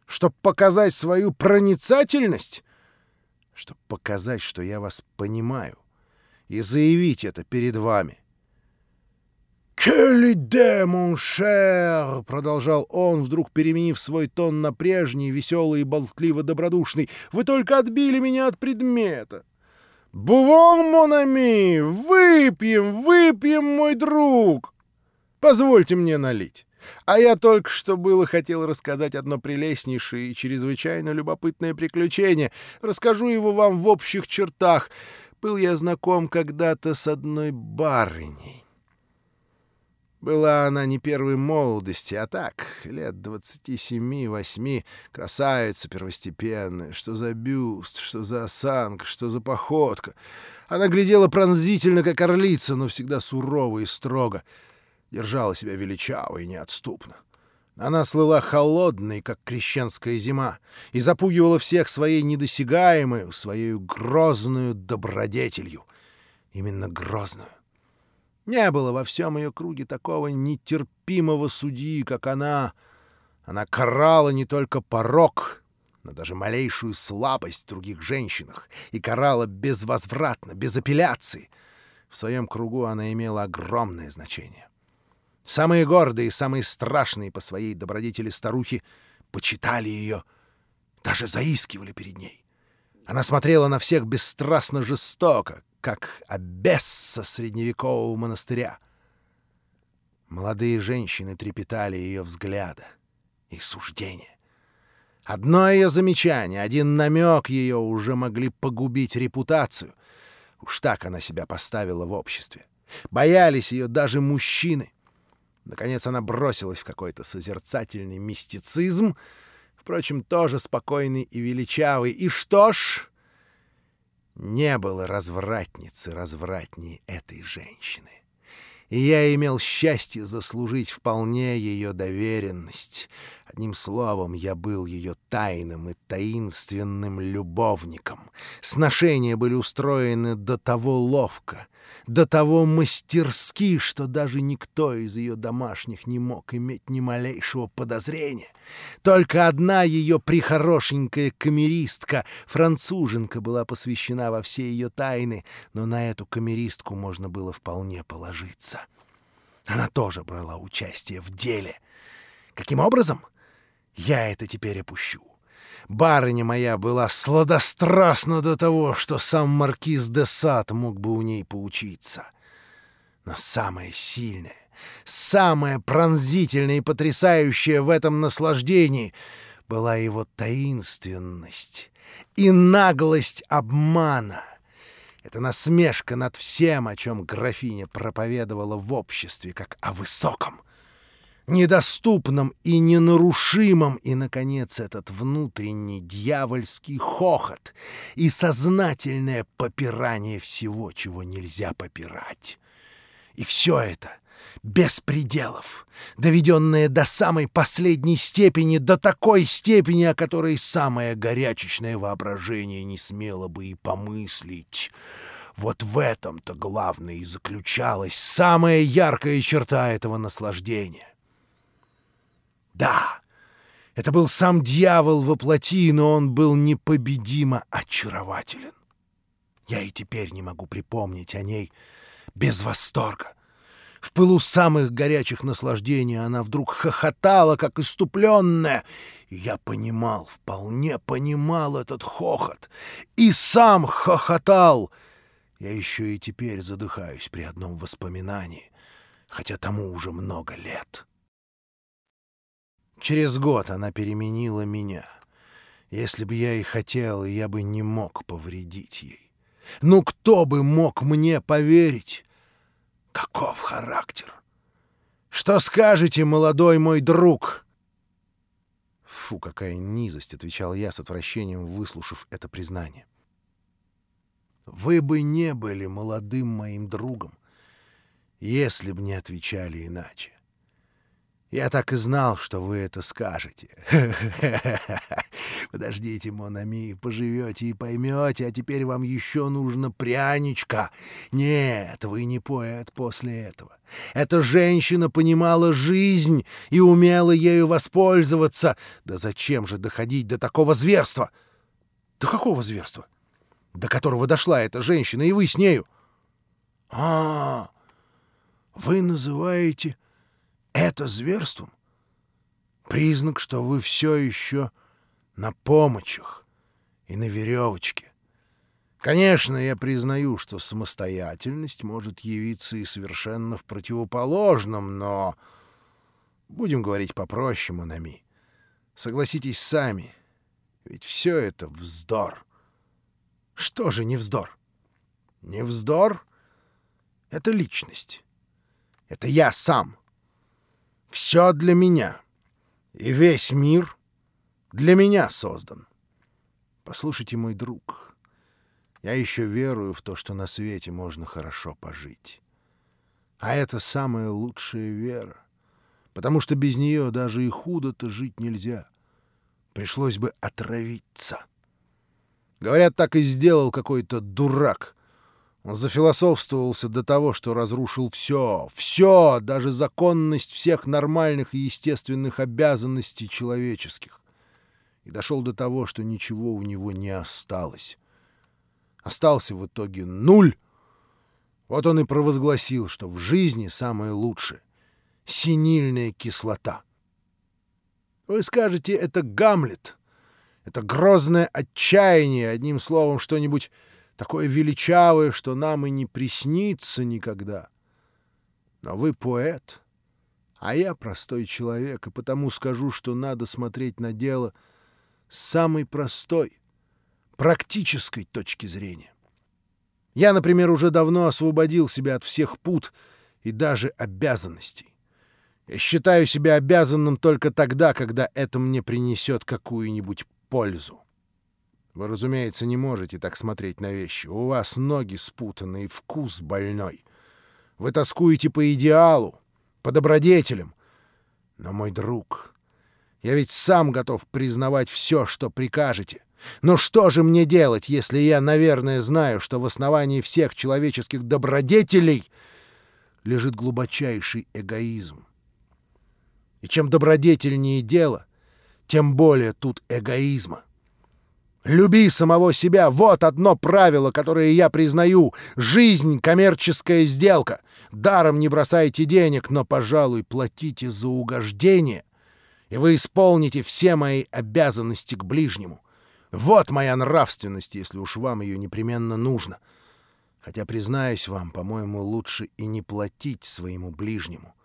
«Чтоб показать свою проницательность?» «Чтоб показать, что я вас понимаю, и заявить это перед вами». «Келиде, мон шер!» — продолжал он, вдруг переменив свой тон на прежний, веселый и болтливо-добродушный. «Вы только отбили меня от предмета!» «Бувон, монами! Выпьем, выпьем, мой друг! Позвольте мне налить. А я только что было хотел рассказать одно прелестнейшее и чрезвычайно любопытное приключение. Расскажу его вам в общих чертах. Был я знаком когда-то с одной барыней. Была она не первой молодости, а так, лет двадцати семи-восьми, красавица первостепенная, что за бюст, что за осанка, что за походка. Она глядела пронзительно, как орлица, но всегда сурово и строго, держала себя величаво и неотступно. Она слыла холодной, как крещенская зима, и запугивала всех своей недосягаемой, своей грозную добродетелью. Именно грозную. Не было во всем ее круге такого нетерпимого судьи, как она. Она карала не только порог, но даже малейшую слабость в других женщинах, и карала безвозвратно, без апелляции. В своем кругу она имела огромное значение. Самые гордые, самые страшные по своей добродетели старухи почитали ее, даже заискивали перед ней. Она смотрела на всех бесстрастно жестоко, как Абесса средневекового монастыря. Молодые женщины трепетали ее взгляда и суждения. Одно ее замечание, один намек ее уже могли погубить репутацию. Уж так она себя поставила в обществе. Боялись ее даже мужчины. Наконец она бросилась в какой-то созерцательный мистицизм, впрочем, тоже спокойный и величавый. И что ж, не было развратницы развратнее этой женщины и я имел счастье заслужить вполне ее доверенность. Одним словом, я был ее тайным и таинственным любовником. Сношения были устроены до того ловко, до того мастерски, что даже никто из ее домашних не мог иметь ни малейшего подозрения. Только одна ее прихорошенькая камеристка, француженка, была посвящена во все ее тайны, но на эту камеристку можно было вполне положиться. Она тоже брала участие в деле. Каким образом? Я это теперь опущу. Барыня моя была сладострастна до того, что сам маркиз де Сад мог бы у ней поучиться. Но самое сильное, самое пронзительное и потрясающее в этом наслаждении была его таинственность и наглость обмана. Это насмешка над всем, о чем графиня проповедовала в обществе, как о высоком, недоступном и ненарушимом, и, наконец, этот внутренний дьявольский хохот и сознательное попирание всего, чего нельзя попирать. И все это без пределов, доведенное до самой последней степени, до такой степени, о которой самое горячечное воображение не смело бы и помыслить. Вот в этом-то главное и заключалась самая яркая черта этого наслаждения. Да, это был сам дьявол во плоти, но он был непобедимо очарователен. Я и теперь не могу припомнить о ней без восторга. В пылу самых горячих наслаждений она вдруг хохотала, как иступленная. Я понимал, вполне понимал этот хохот. И сам хохотал. Я еще и теперь задыхаюсь при одном воспоминании, хотя тому уже много лет. Через год она переменила меня. Если бы я и хотел, я бы не мог повредить ей. Ну кто бы мог мне поверить? Каков характер? Что скажете, молодой мой друг? Фу, какая низость, — отвечал я с отвращением, выслушав это признание. Вы бы не были молодым моим другом, если б не отвечали иначе. Я так и знал, что вы это скажете. Подождите, Монами, поживете и поймете, а теперь вам еще нужно пряничка. Нет, вы не поэт после этого. Эта женщина понимала жизнь и умела ею воспользоваться. Да зачем же доходить до такого зверства? До какого зверства? До которого дошла эта женщина, и вы с нею. А, вы называете это зверством? Признак, что вы все еще на помощах и на веревочке. Конечно, я признаю, что самостоятельность может явиться и совершенно в противоположном, но... Будем говорить попроще, Монами. Согласитесь сами, ведь все это вздор. Что же не вздор? Не вздор — это личность. Это я сам — все для меня. И весь мир для меня создан. Послушайте, мой друг, я еще верую в то, что на свете можно хорошо пожить. А это самая лучшая вера, потому что без нее даже и худо-то жить нельзя. Пришлось бы отравиться. Говорят, так и сделал какой-то дурак, он зафилософствовался до того, что разрушил все, все, даже законность всех нормальных и естественных обязанностей человеческих. И дошел до того, что ничего у него не осталось. Остался в итоге нуль. Вот он и провозгласил, что в жизни самое лучшее — синильная кислота. Вы скажете, это Гамлет, это грозное отчаяние, одним словом, что-нибудь такое величавое, что нам и не приснится никогда. Но вы поэт, а я простой человек, и потому скажу, что надо смотреть на дело с самой простой, практической точки зрения. Я, например, уже давно освободил себя от всех пут и даже обязанностей. Я считаю себя обязанным только тогда, когда это мне принесет какую-нибудь пользу. Вы, разумеется, не можете так смотреть на вещи. У вас ноги спутаны и вкус больной. Вы тоскуете по идеалу, по добродетелям. Но, мой друг, я ведь сам готов признавать все, что прикажете. Но что же мне делать, если я, наверное, знаю, что в основании всех человеческих добродетелей лежит глубочайший эгоизм? И чем добродетельнее дело, тем более тут эгоизма. Люби самого себя — вот одно правило, которое я признаю. Жизнь — коммерческая сделка. Даром не бросайте денег, но, пожалуй, платите за угождение, и вы исполните все мои обязанности к ближнему. Вот моя нравственность, если уж вам ее непременно нужно. Хотя, признаюсь вам, по-моему, лучше и не платить своему ближнему,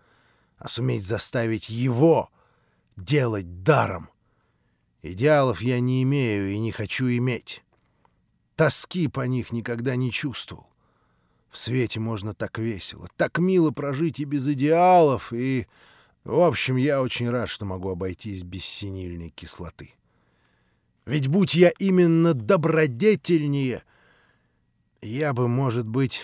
а суметь заставить его делать даром. Идеалов я не имею и не хочу иметь. Тоски по них никогда не чувствовал. В свете можно так весело, так мило прожить и без идеалов, и... В общем, я очень рад, что могу обойтись без синильной кислоты. Ведь будь я именно добродетельнее, я бы, может быть,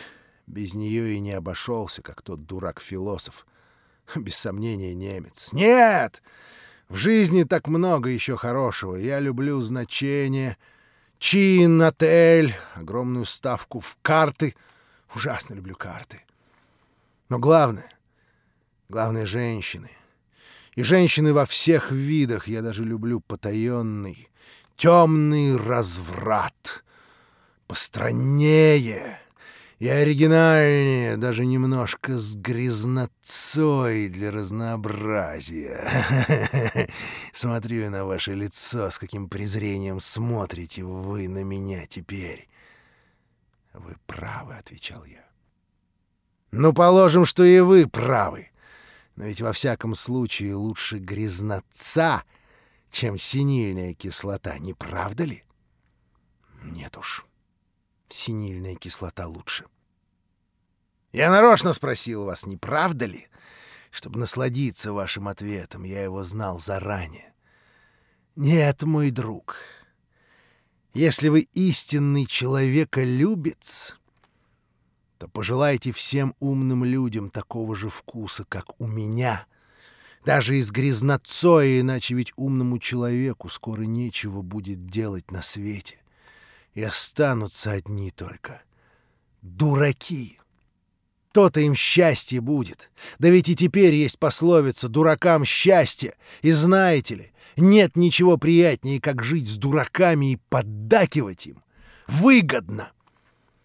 без нее и не обошелся, как тот дурак-философ. Без сомнения, немец. Нет! В жизни так много еще хорошего. Я люблю значение, чин, отель, огромную ставку в карты. Ужасно люблю карты. Но главное, главное — женщины. И женщины во всех видах. Я даже люблю потаенный, темный разврат. Постраннее и оригинальнее, даже немножко с грязнотцой для разнообразия. Смотрю на ваше лицо, с каким презрением смотрите вы на меня теперь. «Вы правы», — отвечал я. «Ну, положим, что и вы правы. Но ведь во всяком случае лучше грязнотца, чем синильная кислота, не правда ли? Нет уж, синильная кислота лучше. Я нарочно спросил вас, не правда ли? Чтобы насладиться вашим ответом, я его знал заранее. Нет, мой друг, если вы истинный человеколюбец, то пожелайте всем умным людям такого же вкуса, как у меня — даже из грязнотцоя, иначе ведь умному человеку скоро нечего будет делать на свете. И останутся одни только дураки. То-то им счастье будет. Да ведь и теперь есть пословица «дуракам счастье». И знаете ли, нет ничего приятнее, как жить с дураками и поддакивать им. Выгодно.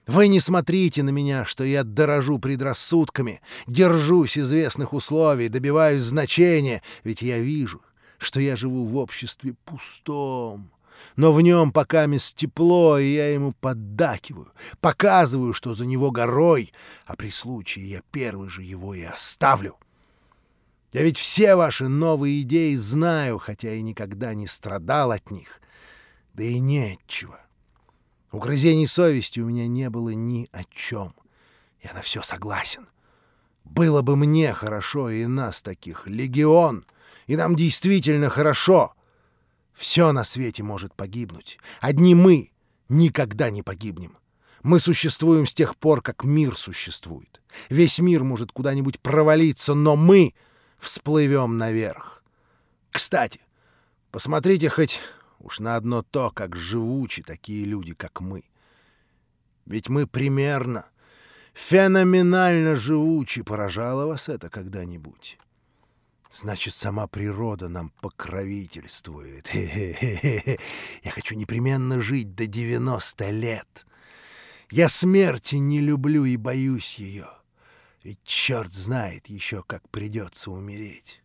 Вы не смотрите на меня, что я дорожу предрассудками, держусь известных условий, добиваюсь значения, ведь я вижу, что я живу в обществе пустом. Но в нем пока мест тепло, и я ему поддакиваю, показываю, что за него горой, а при случае я первый же его и оставлю. Я ведь все ваши новые идеи знаю, хотя и никогда не страдал от них. Да и нечего. Угрызений совести у меня не было ни о чем. Я на все согласен. Было бы мне хорошо, и нас таких легион, и нам действительно хорошо. Все на свете может погибнуть. Одни мы никогда не погибнем. Мы существуем с тех пор, как мир существует. Весь мир может куда-нибудь провалиться, но мы всплывем наверх. Кстати, посмотрите хоть Уж на одно то, как живучи такие люди, как мы. Ведь мы примерно, феноменально живучи. Поражало вас это когда-нибудь? Значит, сама природа нам покровительствует. Я хочу непременно жить до 90 лет. Я смерти не люблю и боюсь ее. Ведь черт знает еще, как придется умереть.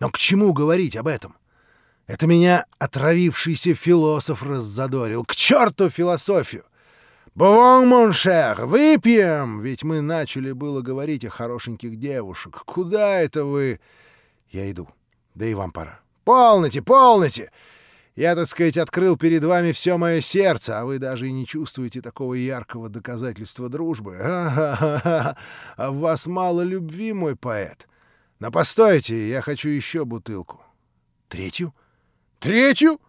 Но к чему говорить об этом? — это меня отравившийся философ раззадорил. К черту философию! «Бувон, моншер, выпьем!» Ведь мы начали было говорить о хорошеньких девушек. Куда это вы? Я иду. Да и вам пора. Полноте, полноте! Я, так сказать, открыл перед вами все мое сердце, а вы даже и не чувствуете такого яркого доказательства дружбы. А, а в вас мало любви, мой поэт. Но постойте, я хочу еще бутылку. Третью? Третью?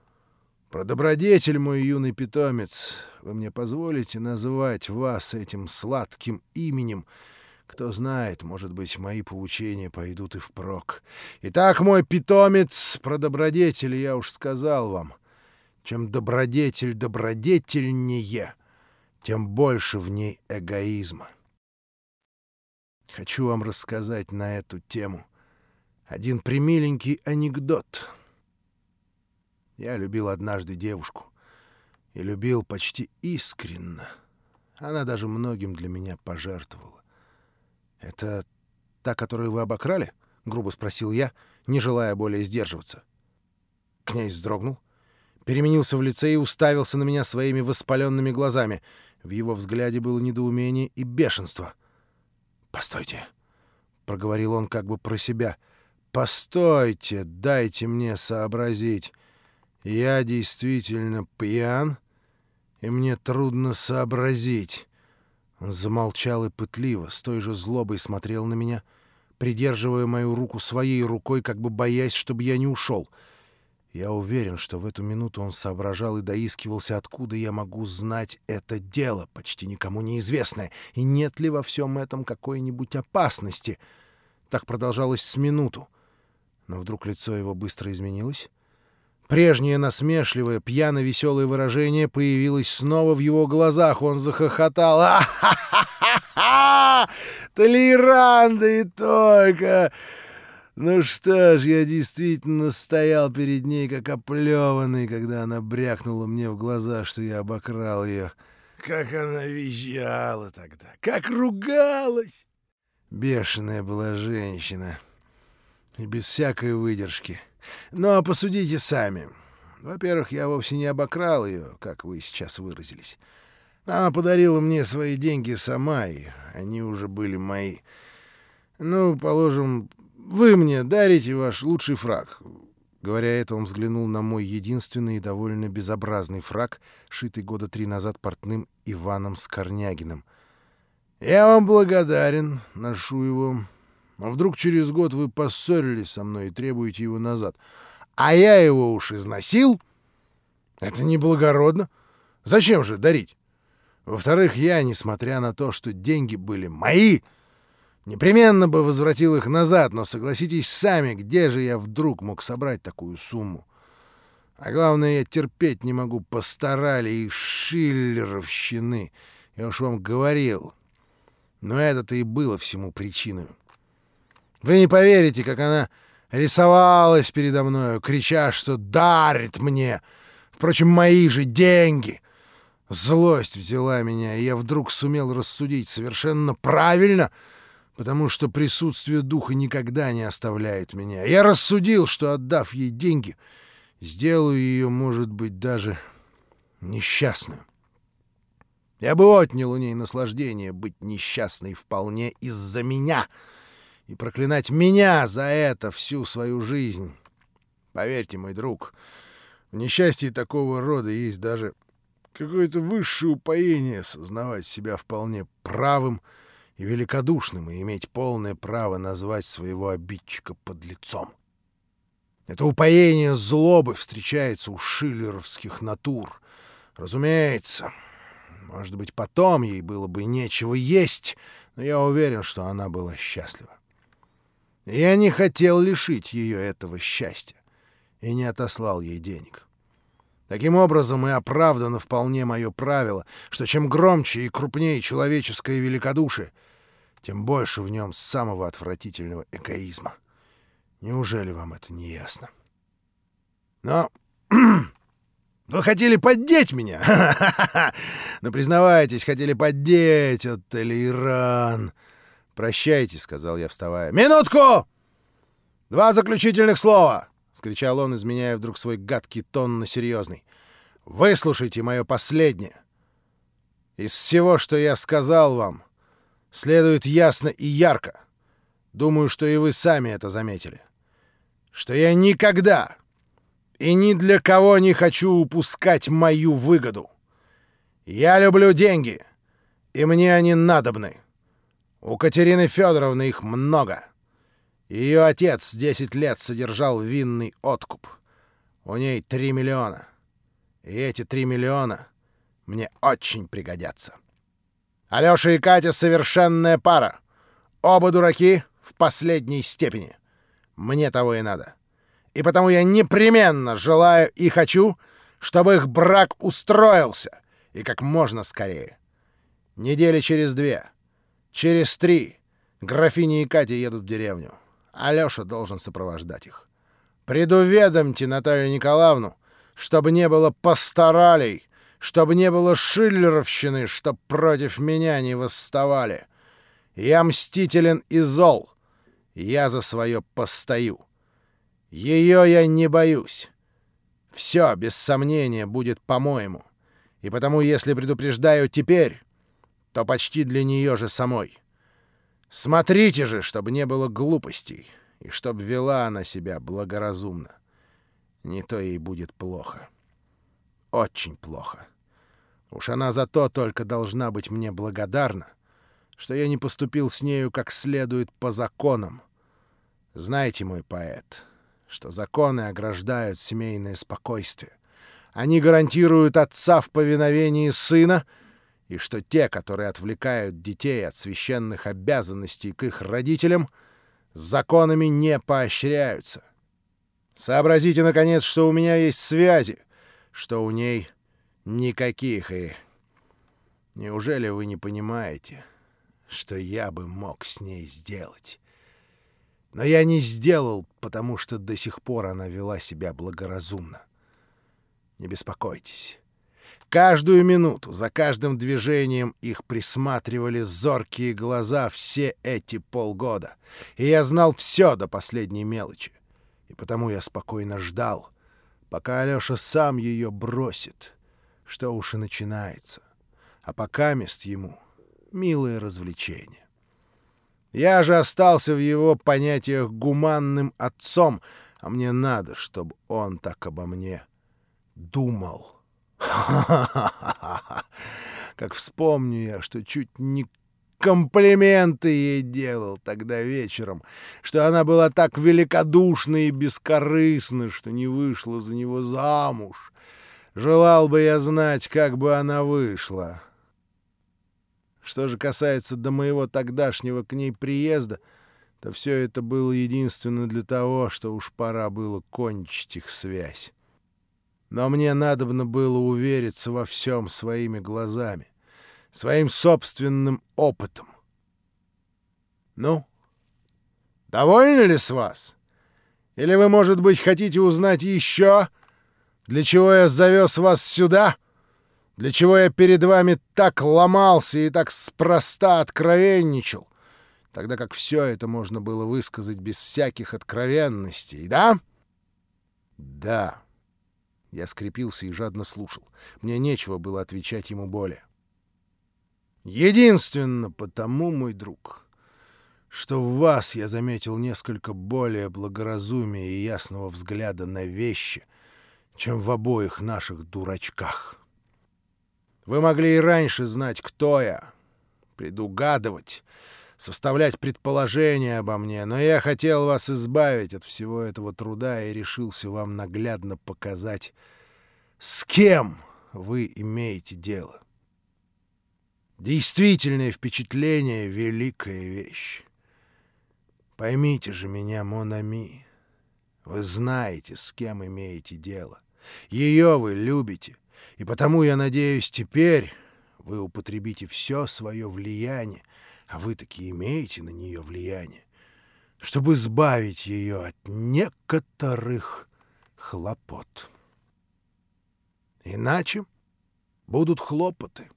Про добродетель, мой юный питомец. Вы мне позволите назвать вас этим сладким именем — кто знает, может быть, мои поучения пойдут и впрок. Итак, мой питомец про добродетель я уж сказал вам. Чем добродетель добродетельнее, тем больше в ней эгоизма. Хочу вам рассказать на эту тему один примиленький анекдот. Я любил однажды девушку и любил почти искренно. Она даже многим для меня пожертвовала. «Это та, которую вы обокрали?» — грубо спросил я, не желая более сдерживаться. Князь вздрогнул, переменился в лице и уставился на меня своими воспаленными глазами. В его взгляде было недоумение и бешенство. «Постойте», — проговорил он как бы про себя, — «постойте, дайте мне сообразить. Я действительно пьян, и мне трудно сообразить». Он замолчал и пытливо, с той же злобой смотрел на меня, придерживая мою руку своей рукой, как бы боясь, чтобы я не ушел. Я уверен, что в эту минуту он соображал и доискивался, откуда я могу знать это дело, почти никому неизвестное, и нет ли во всем этом какой-нибудь опасности. Так продолжалось с минуту. Но вдруг лицо его быстро изменилось, Прежнее насмешливое, пьяно-веселое выражение появилось снова в его глазах. Он захохотал. «А-ха-ха-ха! Толеранда и только!» Ну что ж, я действительно стоял перед ней, как оплеванный, когда она брякнула мне в глаза, что я обокрал ее. Как она визжала тогда, как ругалась! Бешеная была женщина. И без всякой выдержки. Но посудите сами. Во-первых, я вовсе не обокрал ее, как вы сейчас выразились. Она подарила мне свои деньги сама, и они уже были мои. Ну, положим, вы мне дарите ваш лучший фраг. Говоря это, он взглянул на мой единственный и довольно безобразный фраг, шитый года три назад портным Иваном Скорнягиным. Я вам благодарен, ношу его. А вдруг через год вы поссорились со мной и требуете его назад? А я его уж износил? Это неблагородно. Зачем же дарить? Во-вторых, я, несмотря на то, что деньги были мои, непременно бы возвратил их назад, но согласитесь сами, где же я вдруг мог собрать такую сумму? А главное, я терпеть не могу постарали и шиллеровщины. Я уж вам говорил. Но это-то и было всему причиной. Вы не поверите, как она рисовалась передо мною, крича, что дарит мне, впрочем, мои же деньги. Злость взяла меня, и я вдруг сумел рассудить совершенно правильно, потому что присутствие духа никогда не оставляет меня. Я рассудил, что, отдав ей деньги, сделаю ее, может быть, даже несчастную. Я бы отнял у ней наслаждение быть несчастной вполне из-за меня — и проклинать меня за это всю свою жизнь. Поверьте, мой друг, в несчастье такого рода есть даже какое-то высшее упоение сознавать себя вполне правым и великодушным и иметь полное право назвать своего обидчика под лицом. Это упоение злобы встречается у шиллеровских натур. Разумеется, может быть, потом ей было бы нечего есть, но я уверен, что она была счастлива. Я не хотел лишить ее этого счастья и не отослал ей денег. Таким образом и оправдано вполне мое правило, что чем громче и крупнее человеческое великодушие, тем больше в нем самого отвратительного эгоизма. Неужели вам это не ясно? Но вы хотели поддеть меня? Но признавайтесь, хотели поддеть, от Толеран. «Прощайте», — сказал я, вставая. «Минутку! Два заключительных слова!» — скричал он, изменяя вдруг свой гадкий тон на серьезный. «Выслушайте мое последнее. Из всего, что я сказал вам, следует ясно и ярко. Думаю, что и вы сами это заметили. Что я никогда И ни для кого не хочу упускать мою выгоду. Я люблю деньги, и мне они надобны. У Катерины Федоровны их много. Ее отец 10 лет содержал винный откуп. У ней 3 миллиона. И эти 3 миллиона мне очень пригодятся. Алёша и Катя — совершенная пара. Оба дураки в последней степени. Мне того и надо. И потому я непременно желаю и хочу, чтобы их брак устроился, и как можно скорее. Недели через две, через три графиня и Катя едут в деревню. Алёша должен сопровождать их. Предуведомьте Наталью Николаевну, чтобы не было постаралей, чтобы не было шиллеровщины, чтоб против меня не восставали. Я мстителен и зол. Я за свое постою. Ее я не боюсь. Все, без сомнения, будет по-моему. И потому, если предупреждаю теперь, то почти для нее же самой. Смотрите же, чтобы не было глупостей, и чтобы вела она себя благоразумно. Не то ей будет плохо. Очень плохо. Уж она за то только должна быть мне благодарна, что я не поступил с нею как следует по законам. Знаете, мой поэт, что законы ограждают семейное спокойствие. Они гарантируют отца в повиновении сына, и что те, которые отвлекают детей от священных обязанностей к их родителям, законами не поощряются. Сообразите, наконец, что у меня есть связи, что у ней никаких, и... Неужели вы не понимаете, что я бы мог с ней сделать? Но я не сделал, потому что до сих пор она вела себя благоразумно. Не беспокойтесь. Каждую минуту, за каждым движением их присматривали зоркие глаза все эти полгода. И я знал все до последней мелочи. И потому я спокойно ждал, пока Алёша сам ее бросит, что уж и начинается. А пока мест ему милое развлечение. Я же остался в его понятиях гуманным отцом, а мне надо, чтобы он так обо мне думал. Как вспомню я, что чуть не комплименты ей делал тогда вечером, что она была так великодушна и бескорыстна, что не вышла за него замуж. Желал бы я знать, как бы она вышла. Что же касается до моего тогдашнего к ней приезда, то все это было единственно для того, что уж пора было кончить их связь. Но мне надобно было увериться во всем своими глазами, своим собственным опытом. Ну, довольны ли с вас? Или вы, может быть, хотите узнать еще, для чего я завез вас сюда — для чего я перед вами так ломался и так спроста откровенничал, тогда как все это можно было высказать без всяких откровенностей, да? Да. Я скрепился и жадно слушал. Мне нечего было отвечать ему более. Единственно потому, мой друг, что в вас я заметил несколько более благоразумия и ясного взгляда на вещи, чем в обоих наших дурачках. Вы могли и раньше знать, кто я, предугадывать, составлять предположения обо мне, но я хотел вас избавить от всего этого труда и решился вам наглядно показать, с кем вы имеете дело. Действительное впечатление — великая вещь. Поймите же меня, Монами. Вы знаете, с кем имеете дело. Ее вы любите — и потому, я надеюсь, теперь вы употребите все свое влияние, а вы таки имеете на нее влияние, чтобы избавить ее от некоторых хлопот. Иначе будут хлопоты.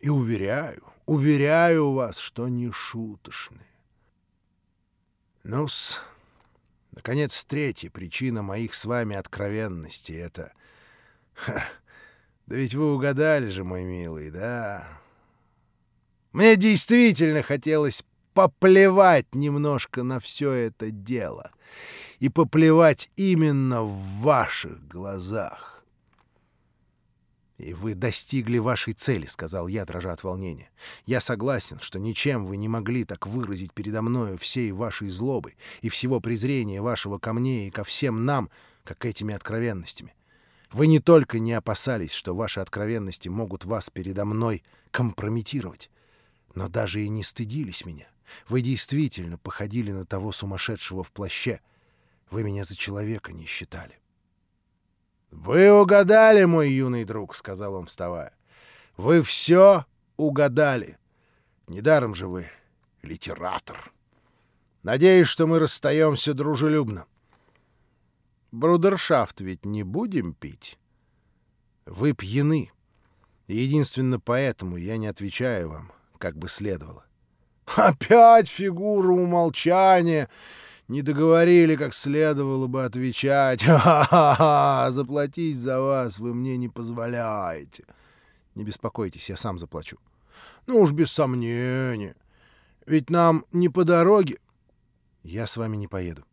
И уверяю, уверяю вас, что не шуточные. Ну-с, наконец, третья причина моих с вами откровенностей — это... Ха, да ведь вы угадали же, мой милый, да? Мне действительно хотелось поплевать немножко на все это дело. и поплевать именно в ваших глазах. «И вы достигли вашей цели», — сказал я, дрожа от волнения. «Я согласен, что ничем вы не могли так выразить передо мною всей вашей злобы и всего презрения вашего ко мне и ко всем нам, как этими откровенностями. Вы не только не опасались, что ваши откровенности могут вас передо мной компрометировать, но даже и не стыдились меня. Вы действительно походили на того сумасшедшего в плаще. Вы меня за человека не считали. «Вы угадали, мой юный друг», — сказал он, вставая. «Вы все угадали. Недаром же вы литератор. Надеюсь, что мы расстаемся дружелюбно. Брудершафт ведь не будем пить. Вы пьяны. единственно поэтому я не отвечаю вам, как бы следовало. Опять фигура умолчания. Не договорили, как следовало бы отвечать. Ха-ха-ха! Заплатить за вас вы мне не позволяете. Не беспокойтесь, я сам заплачу. Ну уж без сомнения. Ведь нам не по дороге. Я с вами не поеду.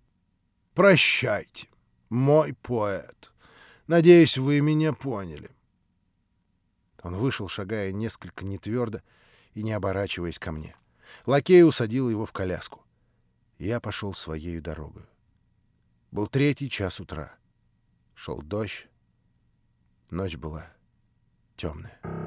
Прощайте, мой поэт. Надеюсь, вы меня поняли. Он вышел, шагая несколько нетвердо и не оборачиваясь ко мне. Лакей усадил его в коляску я пошел своей дорогой. Был третий час утра. Шел дождь. Ночь была темная.